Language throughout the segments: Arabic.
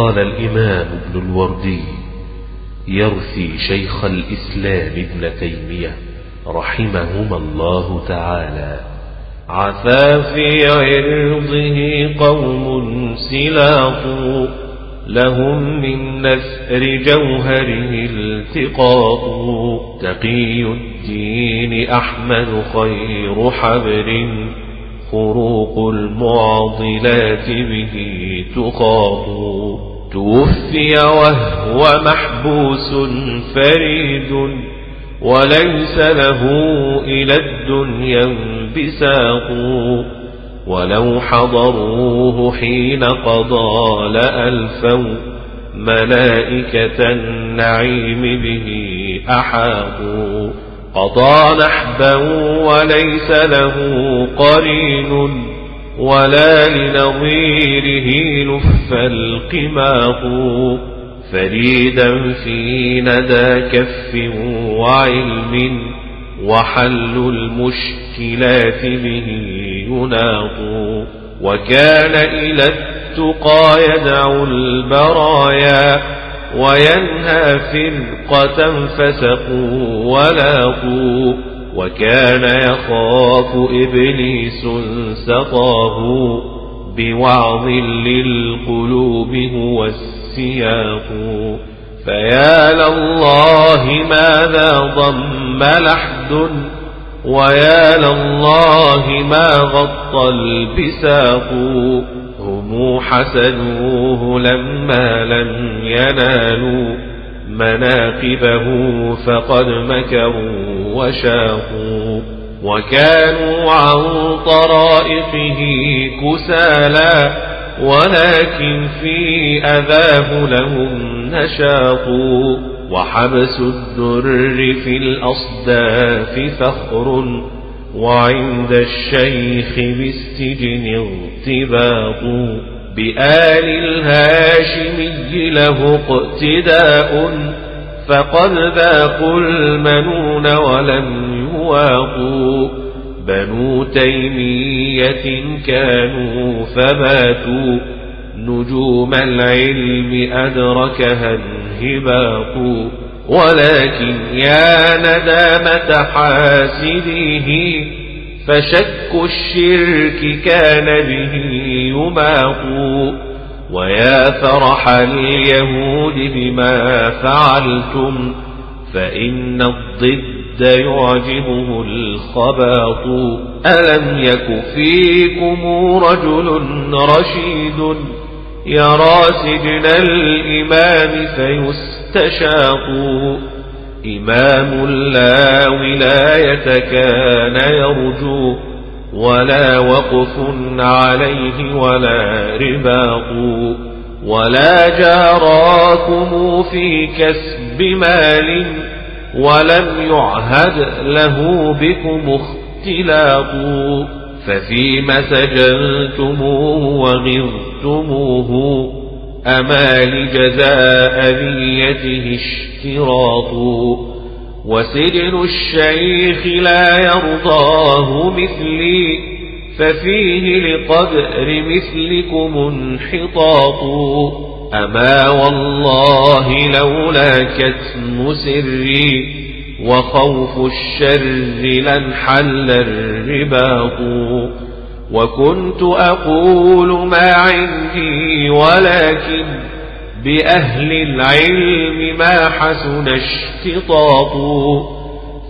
قال الإمام ابن الوردي يرثي شيخ الإسلام ابن تيمية رحمهما الله تعالى. عفا في عرضه قوم سلاط لهم من نثر جوهره التقاط. تقي الدين أحمد خير حبر خروق المعضلات به تخاط توفي وهو محبوس فريد وليس له إلى الدنيا انبساق ولو حضروه حين قضى لألفوا ملائكة النعيم به أحاطوا. قضى نحبا وليس له قرين. ولا لنظيره لف القماق فريدا في ندى كف وعلم وحل المشكلات به يناط وكان إلى التقى يدعو البرايا وينهى فرقة فسقوا ولاقوا وكان يخاف إبليس سقاه بوعظ للقلوب هو السياق. فيا لله ماذا ضم لحد؟ ويا لله ما غطى البساق؟ هم حسدوه لما لم ينالوا. مناقبه فقد مكروا وشاقوا وكانوا عن طرائقه كسالا ولكن في أذاه لهم نشاط وحبس الدر في الأصداف فخر وعند الشيخ بالسجن اغتباط بآل الهاشمي له اقتداء فقد ذاقوا المنون ولم يواقوا. بنو تيمية كانوا فباتوا نجوم العلم أدركها انهباق ولكن يا ندامة حاسديه فشك الشرك كان به يماق ويا فرح اليهود بما فعلتم فإن الضد يعجبه الخباط. ألم يك فيكم رجل رشيد يرى سجن الإمام فيستشاق. إمام لا ولاية كان يرجو ولا وقف عليه ولا رباط ولا جاراكم في كسب مال ولم يعهد له بكم اختلاط ففيم سجنتموه وغرتموه أما لجزاء ذيته اشتراط. وسجن الشيخ لا يرضاه مثلي ففيه لقدر مثلكم انحطاط. أما والله لولا كتم سري وخوف الشر لانحل الرباط. وكنت أقول ما عندي ولكن بأهل العلم ما حسن اشتطاط.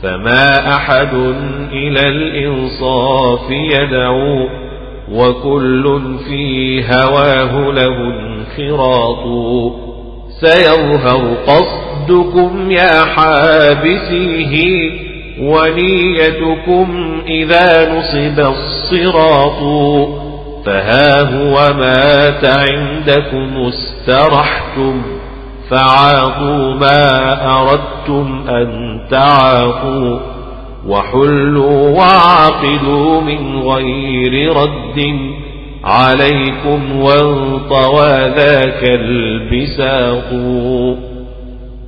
فما أحد إلى الإنصاف يدعو وكل في هواه له انخراط. سيظهر قصدكم يا حابسيه ونيتكم إذا نصب الصراط فها هو مات عندكم استرحتم فعاقوا ما أردتم أن تعاقوا وحلوا وعقدوا من غير رد عليكم وانطوى ذاك البساق